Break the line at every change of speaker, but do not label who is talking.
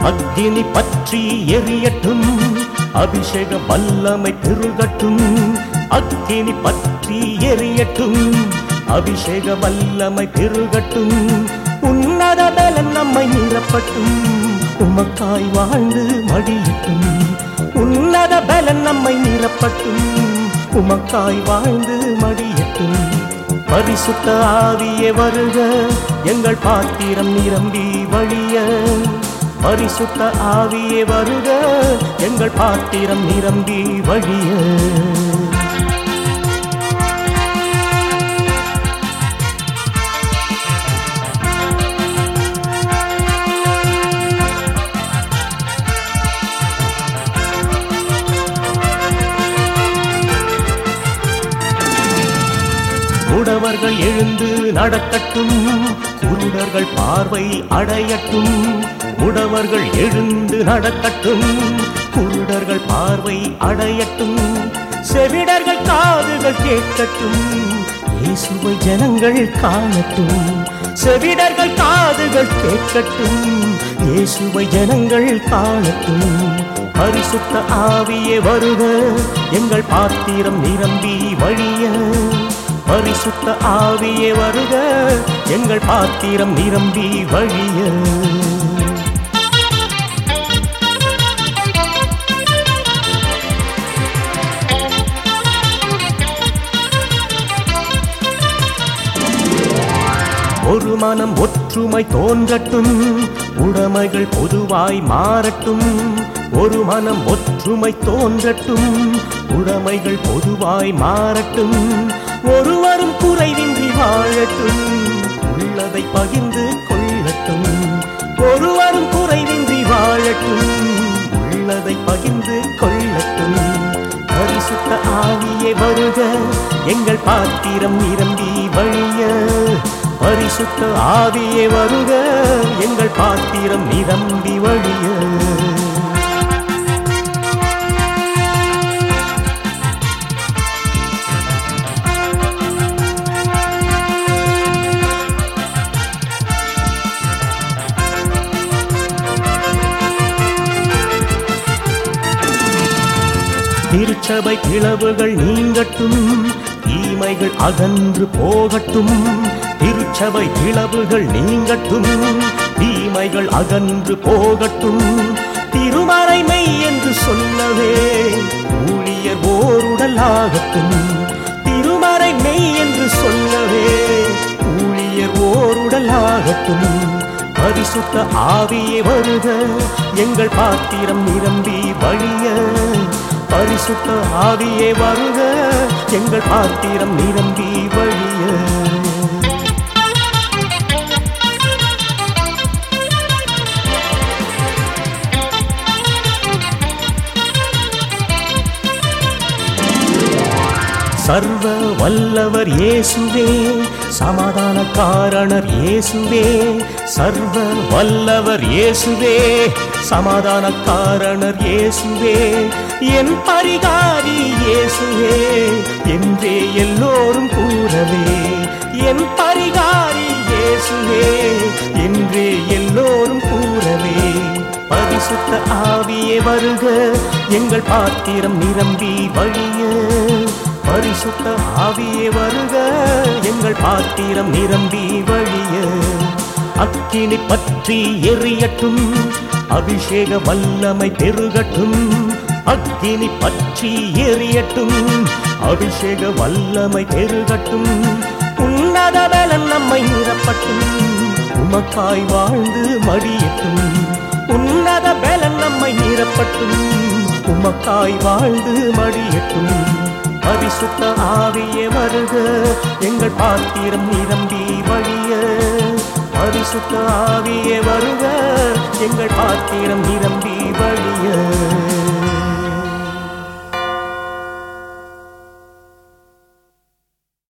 அக்னி பற்றி எரியட்டும் அபிஷேக வல்லமை பெருகட்டும் அக்கினி பற்றி எரியட்டும் அபிஷேக வல்லமை பெருகட்டும் உன்னத பலன் நம்மை நிரப்பட்டும் உமக்காய் வாழ்ந்து மடியட்டும் உன்னத பலன் நம்மை நிரப்பட்டும் உமக்காய் வாழ்ந்து மடியட்டும் பரிசுத்த ஆவியே வருக எங்கள் பாத்திரம் நிரம்பி வழிய. பரிசுத்த ஆவியே வருக. எங்கள் பாத்திரம் நிரம்பி வழிய. உடவர்கள் எழுந்து நடக்கட்டும் குருடர்கள் பார்வை அடையட்டும். உடவர்கள் எழுந்து நடக்கட்டும் குருடர்கள் பார்வை அடையட்டும். செவிடர்கள் காதுகள் கேட்கட்டும் இயேசுவை ஜனங்கள் காணட்டும். செவிடர்கள் காதுகள் கேட்கட்டும் இயேசுவை ஜனங்கள் காணட்டும். பரிசுத்த ஆவியே வருக எங்கள் பாத்திரம் நிரம்பி வழிய. பரிசுத்த ஆவியே வருக. எங்கள் பாத்திரம் நிரம்பி வழிய. ஒரு மனம் ஒற்றுமை தோன்றட்டும். உடைமைகள் பொதுவாய் மாறட்டும். ஒரு மனம் ஒற்றுமை தோன்றட்டும். உடைமைகள் பொதுவாய் மாறட்டும். ஒருவரும் குறைவின்றி வாழட்டும். உள்ளதை பகிர்ந்து கொள்ளட்டும். ஒருவரும் குறைவின்றி வாழட்டும். உள்ளதை பகிர்ந்து கொள்ளட்டும். பரிசுத்த ஆவியே வருக. எங்கள் பாத்திரம் நிரம்பி வழிய. பரிசுத்த ஆவியே வருக. எங்கள் பாத்திரம் நிரம்பி வழிய. திருச்சபை பிளவுகள் நீங்கட்டும் தீமைகள் அகன்று போகட்டும். திருச்சபை பிளவுகள் நீங்கட்டும் தீமைகள் அகன்று போகட்டும். திருமறை மெய் என்று சொல்லவே ஊழியர் ஓருடல் ஆகட்டும். திருமறை மெய் என்று சொல்லவே ஊழியர் ஓருடல் ஆகட்டும். பரிசுத்த ஆவியே வருக எங்கள் பாத்திரம் நிரம்பி வழிய. பரிசுத்த ஆவியே வருக. எங்கள் பாத்திரம் நிரம்பி வழிய. சர்வ வல்லவர் இயேசுவே சமாதான காரணர் இயேசுவே சர்வ வல்லவர் இயேசுவே சமாதான காரணர் இயேசுவே என் பரிகாரி இயேசுவே என்றே எல்லோரும் கூறவே என் பரிகாரி இயேசுவே என்றே எல்லோரும் கூறவே. பரிசுத்த ஆவியே வருக எங்கள் பாத்திரம் நிரம்பி வழிய. பரிசுத்த ஆவியே வருக. எங்கள் பாத்திரம் நிரம்பி வழிய. அக்கினி பற்றி எரியட்டும். அபிஷேக வல்லமை பெருகட்டும். அக்கினி பற்றி எரியட்டும். அபிஷேக வல்லமை பெருகட்டும். உன்னத பலன் நம்மை நிரப்பட்டும். உமக்காய் வாழ்ந்து மடியட்டும். உன்னத பலன் நம்மை நிரப்பட்டும். உமக்காய் வாழ்ந்து மடியட்டும். பரிசுத்த ஆவியே வருக. எங்கள் பாத்திரம் நிரம்பி வழிய. பரிசுத்த ஆவியே வருக. எங்கள் பாத்திரம் நிரம்பி வழிய.